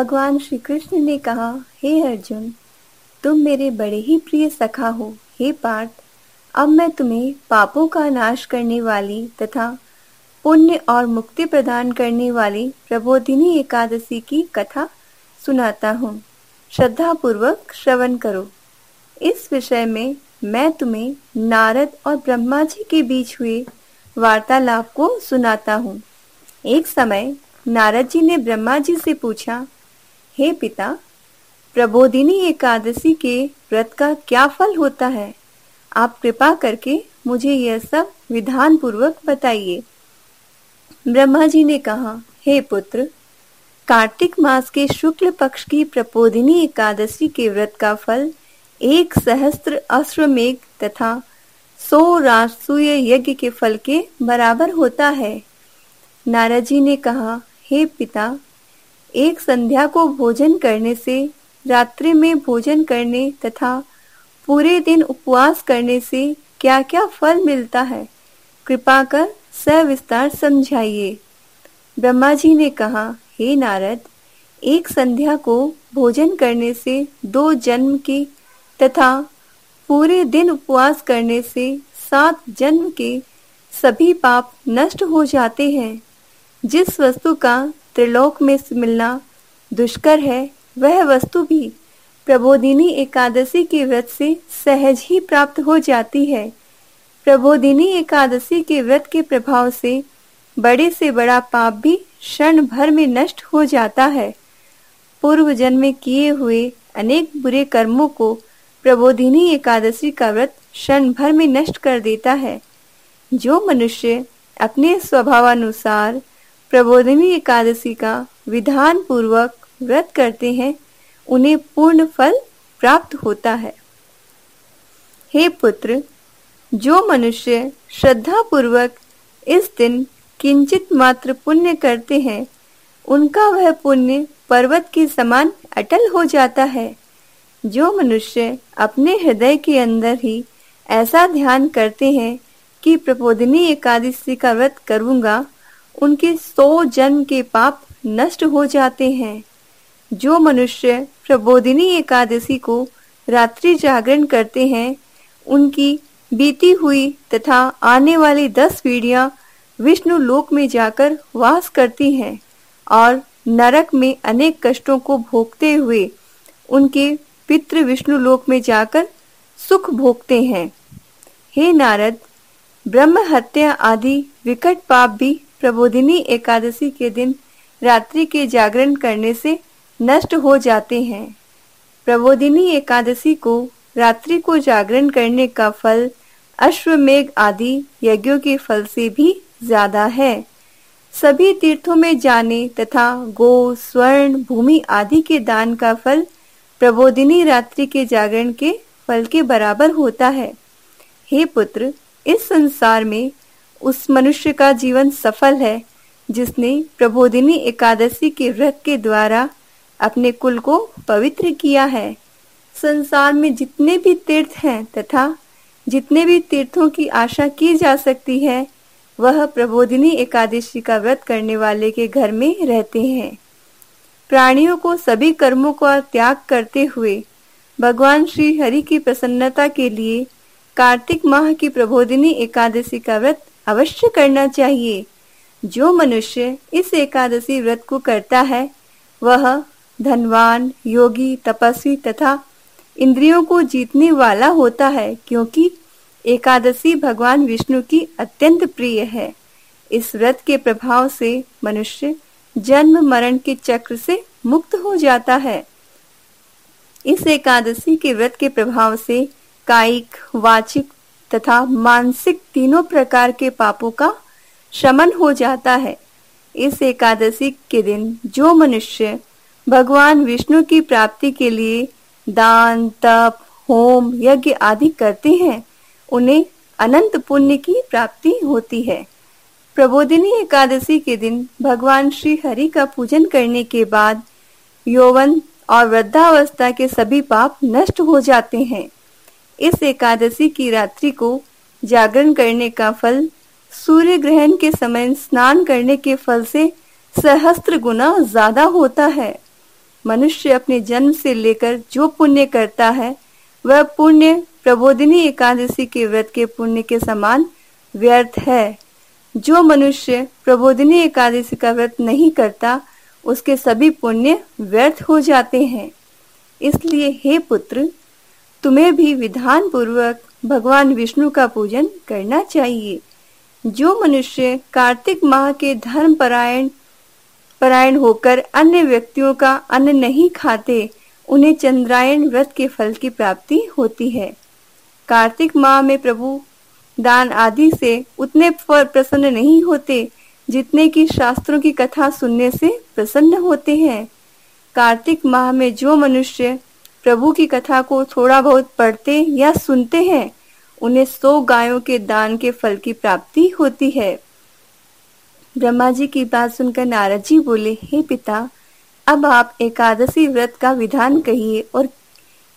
भगवान श्री कृष्ण ने कहा, हे अर्जुन, तुम मेरे बड़े ही प्रिय सखा हो। हे पार्थ, अब मैं तुम्हें पापों का नाश करने वाली तथा पुण्य और मुक्ति प्रदान करने वाली प्रबोधिनी एकादशी की कथा सुनाता हूँ। श्रद्धा पूर्वक श्रवण करो। इस विषय में मैं तुम्हें नारद और ब्रह्मा जी के बीच हुए वार्तालाप को सुनाता हूँ। एक समय नारद जी ने ब्रह्मा जी से पूछा हे पिता, प्रबोधिनी एकादशी के व्रत का क्या फल होता है? आप कृपा करके मुझे यह सब विधान पूर्वक बताइए। ब्रह्मा जी ने कहा, हे पुत्र, कार्तिक मास के शुक्ल पक्ष की प्रबोधिनी एकादशी के व्रत का फल एक सहस्त्र अश्वमेघ तथा सौ रासूय यज्ञ के फल के बराबर होता है। नाराजी ने कहा, हे पिता एक संध्या को भोजन करने से, रात्रि में भोजन करने तथा पूरे दिन उपवास करने से क्या क्या फल मिलता है? कृपा कर सविस्तार समझाइए। ब्रह्मा जी ने कहा, हे नारद, एक संध्या को भोजन करने से दो जन्म की तथा पूरे दिन उपवास करने से सात जन्म के सभी पाप नष्ट हो जाते हैं। जिस वस्तु का त्रिलोक में मिलना दुष्कर है, वह वस्तु भी। प्रबोधिनी एकादशी के व्रत से सहज ही प्राप्त हो जाती है। प्रबोधिनी एकादशी के व्रत के प्रभाव से बड़े से बड़ा पाप भी क्षण भर में नष्ट हो जाता है। पूर्व जन्म किए हुए अनेक बुरे कर्मों को प्रबोधिनी एकादशी का व्रत क्षण भर में नष्ट कर देता है। जो मनुष्य अपने स्वभावानुसार प्रबोधिनी एकादशी का विधान पूर्वक व्रत करते हैं, उन्हें पूर्ण फल प्राप्त होता है। हे पुत्र, जो मनुष्य श्रद्धा पूर्वक इस दिन किंचित मात्र पुण्य करते हैं, उनका वह पुण्य पर्वत के समान अटल हो जाता है। जो मनुष्य अपने हृदय के अंदर ही ऐसा ध्यान करते हैं कि प्रबोधिनी एकादशी का व्रत करूँगा उनके सौ जन्म के पाप नष्ट हो जाते हैं। जो मनुष्य प्रबोधिनी एकादशी को रात्रि जागरण करते हैं, उनकी बीती हुई तथा आने वाली दस पीढ़ियाँ विष्णु लोक में जाकर वास करती हैं और नरक में अनेक कष्टों को भोगते हुए उनके पितृ विष्णु लोक में जाकर सुख भोगते हैं। हे नारद ब्रह्म हत्या आदि विकट पाप भी प्रबोधिनी एकादशी के दिन रात्रि के जागरण करने से नष्ट हो जाते हैं। प्रबोधिनी एकादशी को रात्रि को जागरण करने का फल अश्वमेघ आदि यज्ञों के फल से भी ज़्यादा है। सभी तीर्थों में जाने तथा गो, स्वर्ण, भूमि आदि के दान का फल प्रबोधिनी रात्रि के जागरण के फल के बराबर होता है। हे पुत्र, इस संसार में उस मनुष्य का जीवन सफल है, जिसने प्रबोधिनी एकादशी के व्रत के द्वारा अपने कुल को पवित्र किया है। संसार में जितने भी तीर्थ हैं तथा जितने भी तीर्थों की आशा की जा सकती है, वह प्रबोधिनी एकादशी का व्रत करने वाले के घर में रहते हैं। प्राणियों को सभी कर्मों का त्याग करते हुए भगवान श्री हरि की प्रसन्नता के लिए कार्तिक माह की प्रबोधिनी एकादशी का व्रत अवश्य करना चाहिए। जो मनुष्य इस एकादशी व्रत को करता है, वह धनवान, योगी, तपस्वी तथा इंद्रियों को जीतने वाला होता है, क्योंकि एकादशी भगवान विष्णु की अत्यंत प्रिय है। इस व्रत के प्रभाव से मनुष्य जन्म मरण के चक्र से मुक्त हो जाता है। इस एकादशी के व्रत के प्रभाव से कायिक, वाचिक तथा मानसिक तीनों प्रकार के पापों का शमन हो जाता है। इस एकादशी के दिन जो मनुष्य भगवान विष्णु की प्राप्ति के लिए दान, तप, होम, यज्ञ आदि करते हैं, उन्हें अनंत पुण्य की प्राप्ति होती है। प्रबोधिनी एकादशी के दिन भगवान श्री हरि का पूजन करने के बाद यौवन और वृद्धावस्था के सभी पाप नष्ट हो जाते हैं। इस एकादशी की रात्रि को जागरण करने का फल, सूर्य ग्रहण के समय स्नान करने के फल से सहस्त्र गुना ज़्यादा होता है। मनुष्य अपने जन्म से लेकर जो पुण्य करता है, वह पुण्य प्रबोधिनी एकादशी के व्रत के पुण्य के समान व्यर्थ है। जो मनुष्य प्रबोधिनी एकादशी का व्रत नहीं करता, उसके सभी पुण्य व्यर्थ हो जाते हैं। इसलिए हे पुत्र तुम्हें भी विधान पूर्वक भगवान विष्णु का पूजन करना चाहिए। जो मनुष्य कार्तिक माह के धर्म परायण परायण होकर अन्य व्यक्तियों का अन्न नहीं खाते, उन्हें चंद्रायण व्रत के फल की प्राप्ति होती है। कार्तिक माह में प्रभु दान आदि से उतने प्रसन्न नहीं होते, जितने की शास्त्रों की कथा सुनने से प्रसन्न होते हैं। कार्तिक माह में जो मनुष्य प्रभु की कथा को थोड़ा बहुत पढ़ते या सुनते हैं, उन्हें सौ गायों के दान के फल की प्राप्ति होती है। ब्रह्मा जी की बात सुनकर नारद जी बोले, हे पिता, अब आप एकादशी व्रत का विधान कहिए और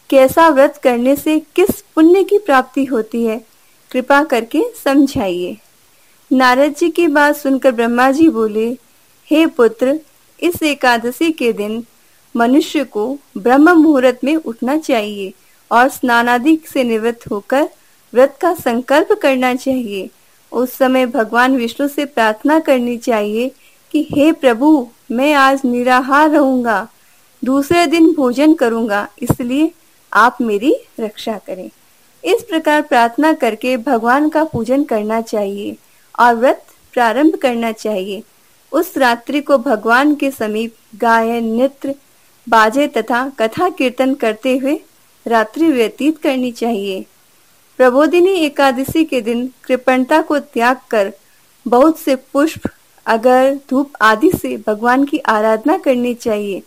कैसा व्रत करने से किस पुण्य की प्राप्ति होती है, कृपा करके समझाइए। नारद जी की बात सुनकर ब्रह्मा जी बोले, हे पुत्र, इस एकादशी के दिन मनुष्य को ब्रह्म मुहूर्त में उठना चाहिए और स्नानादि से निवृत्त होकर व्रत का संकल्प करना चाहिए। उस समय भगवान विष्णु से प्रार्थना करनी चाहिए कि, हे प्रभु, मैं आज निराहार रहूँगा। दूसरे दिन भोजन करूँगा, इसलिए आप मेरी रक्षा करें। इस प्रकार प्रार्थना करके भगवान का पूजन करना चाहिए और व्रत प्रारंभ करना चाहिए। उस रात्रि को भगवान के समीप गायन, नृत्य बाजे तथा कथा कीर्तन करते हुए रात्रि व्यतीत करनी चाहिए। प्रबोधिनी एकादशी के दिन कृपणता को त्याग कर बहुत से पुष्प, अगर, धूप आदि से भगवान की आराधना करनी चाहिए।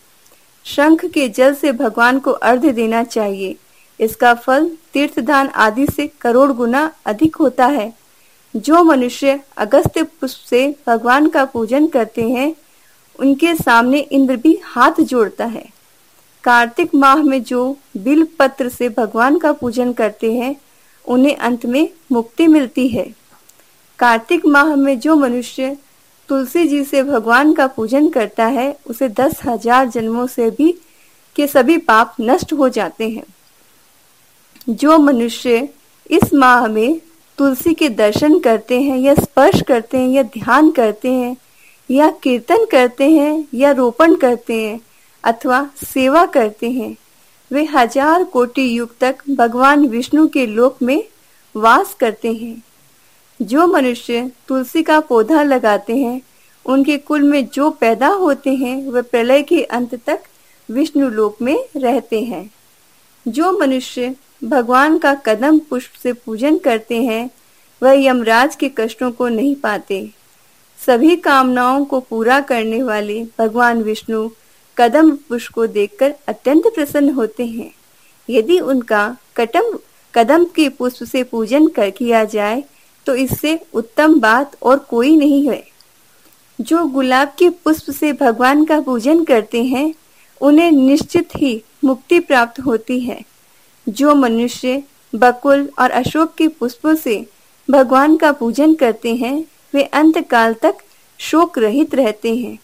शंख के जल से भगवान को अर्घ देना चाहिए। इसका फल तीर्थदान आदि से करोड़ गुना अधिक होता है। जो मनुष्य अगस्त्य पुष्प से भगवान का पूजन करते हैं उनके सामने इंद्र भी हाथ जोड़ता है। कार्तिक माह में जो बिल पत्र से भगवान का पूजन करते हैं, उन्हें अंत में मुक्ति मिलती है। कार्तिक माह में जो मनुष्य तुलसी जी से भगवान का पूजन करता है, उसे दस हज़ार जन्मों से भी के सभी पाप नष्ट हो जाते हैं। जो मनुष्य इस माह में तुलसी के दर्शन करते हैं या स्पर्श करते हैं या ध्यान करते हैं या कीर्तन करते हैं या रोपण करते हैं अथवा सेवा करते हैं, वे हज़ार कोटि युग तक भगवान विष्णु के लोक में वास करते हैं। जो मनुष्य तुलसी का पौधा लगाते हैं, उनके कुल में जो पैदा होते हैं, वे प्रलय के अंत तक विष्णु लोक में रहते हैं। जो मनुष्य भगवान का कदम पुष्प से पूजन करते हैं, वह यमराज के कष्टों को नहीं पाते। सभी कामनाओं को पूरा करने वाले भगवान विष्णु कदम पुष्प को देखकर अत्यंत प्रसन्न होते हैं। यदि उनका कटम, कदम के पुष्प से पूजन कर किया जाए तो इससे उत्तम बात और कोई नहीं है। जो गुलाब के पुष्प से भगवान का पूजन करते हैं, उन्हें निश्चित ही मुक्ति प्राप्त होती है। जो मनुष्य, बकुल और अशोक के पुष्पों से भगवान का पूजन करते हैं वे अंत काल तक शोक रहित रहते हैं।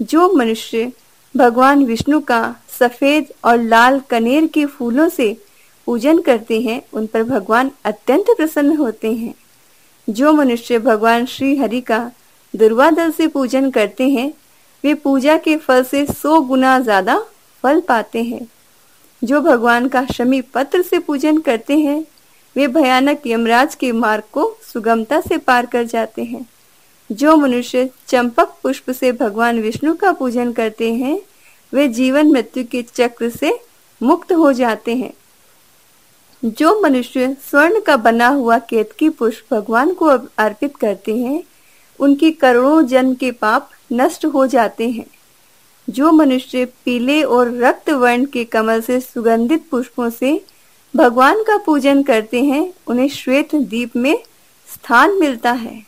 जो मनुष्य भगवान विष्णु का सफ़ेद और लाल कनेर के फूलों से पूजन करते हैं, उन पर भगवान अत्यंत प्रसन्न होते हैं। जो मनुष्य भगवान श्री हरि का दुर्वादल से पूजन करते हैं, वे पूजा के फल से सौ गुना ज़्यादा फल पाते हैं। जो भगवान का शमी पत्र से पूजन करते हैं वे भयानक यमराज के मार्ग को सुगमता से पार कर जाते हैं। जो मनुष्य चंपक पुष्प से भगवान विष्णु का पूजन करते हैं, वे जीवन मृत्यु के चक्र से मुक्त हो जाते हैं। जो मनुष्य स्वर्ण का बना हुआ केतकी पुष्प भगवान को अर्पित करते हैं, उनकी करोड़ों जन्म के पाप नष्ट हो जाते हैं। जो मनुष्य पीले और रक्त वर्ण के कमल से सुगंधित पुष्पों से भगवान का पूजन करते हैं, उन्हें श्वेत दीप में स्थान मिलता है।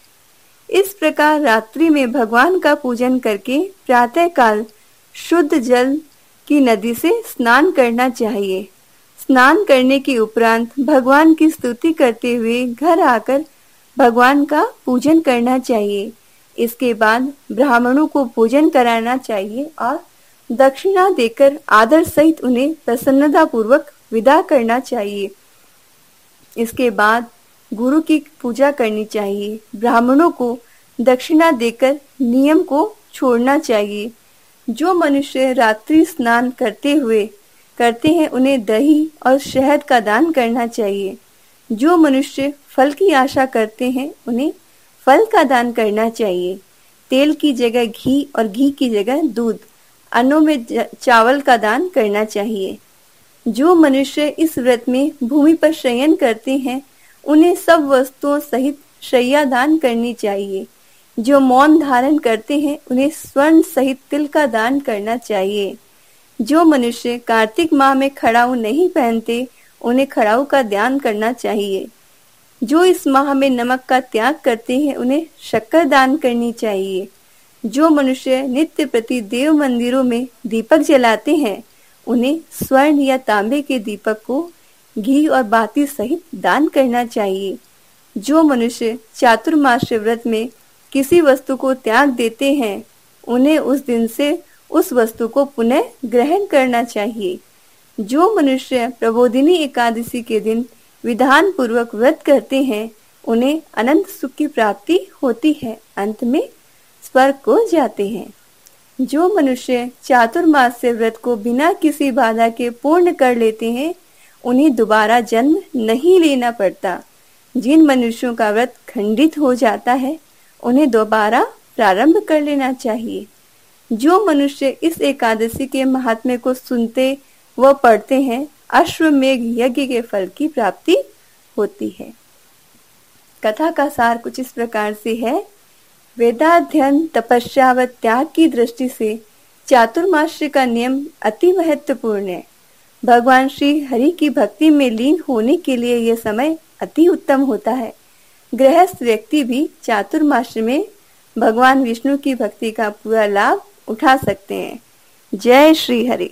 इस प्रकार रात्रि में भगवान का पूजन करके प्रातः काल शुद्ध जल की नदी से स्नान करना चाहिए। स्नान करने के उपरांत भगवान की स्तुति करते हुए घर आकर भगवान का पूजन करना चाहिए। इसके बाद ब्राह्मणों को भोजन कराना चाहिए और दक्षिणा देकर आदर सहित उन्हें प्रसन्नता पूर्वक विदा करना चाहिए। इसके बाद गुरु की पूजा करनी चाहिए। ब्राह्मणों को दक्षिणा देकर नियम को छोड़ना चाहिए। जो मनुष्य रात्रि स्नान करते हुए करते हैं, उन्हें दही और शहद का दान करना चाहिए। जो मनुष्य फल की आशा करते हैं, उन्हें फल का दान करना चाहिए। तेल की जगह घी और घी की जगह दूध। अन्नों में चावल का दान करना चाहिए। जो मनुष्य इस व्रत में भूमि पर शयन करते हैं, उन्हें सब वस्तुओं सहित शैया दान करनी चाहिए। जो मौन धारण करते हैं, उन्हें स्वर्ण सहित तिल का दान करना चाहिए। जो मनुष्य कार्तिक माह में खड़ाऊ नहीं पहनते, उन्हें खड़ाऊ का ध्यान करना चाहिए। जो इस माह में नमक का त्याग करते हैं, उन्हें शक्कर दान करनी चाहिए। जो मनुष्य नित्य प्रति देव मंदिरों में दीपक जलाते हैं उन्हें स्वर्ण या तांबे के दीपक को घी और बाती सहित दान करना चाहिए। जो मनुष्य चातुर्मास व्रत में किसी वस्तु को त्याग देते हैं, उन्हें उस दिन से उस वस्तु को पुनः ग्रहण करना चाहिए। जो मनुष्य प्रबोधिनी एकादशी के दिन विधान पूर्वक व्रत करते हैं, उन्हें अनंत सुख की प्राप्ति होती है। अंत में स्वर्ग को जाते हैं। जो मनुष्य चातुर्मास से व्रत को बिना किसी बाधा के पूर्ण कर लेते हैं, उन्हें दोबारा जन्म नहीं लेना पड़ता। जिन मनुष्यों का व्रत खंडित हो जाता है, उन्हें दोबारा प्रारंभ कर लेना चाहिए। जो मनुष्य इस एकादशी के महात्म्य को सुनते व पढ़ते हैं, अश्वमेघ यज्ञ के फल की प्राप्ति होती है। कथा का सार कुछ इस प्रकार से है। वेदाध्ययन तपस्या व त्याग की दृष्टि से चातुर्माश्य का नियम अति महत्वपूर्ण है। भगवान श्री हरि की भक्ति में लीन होने के लिए यह समय अति उत्तम होता है। गृहस्थ व्यक्ति भी चातुर्माश में भगवान विष्णु की भक्ति का पूरा लाभ उठा सकते हैं। जय श्री हरि।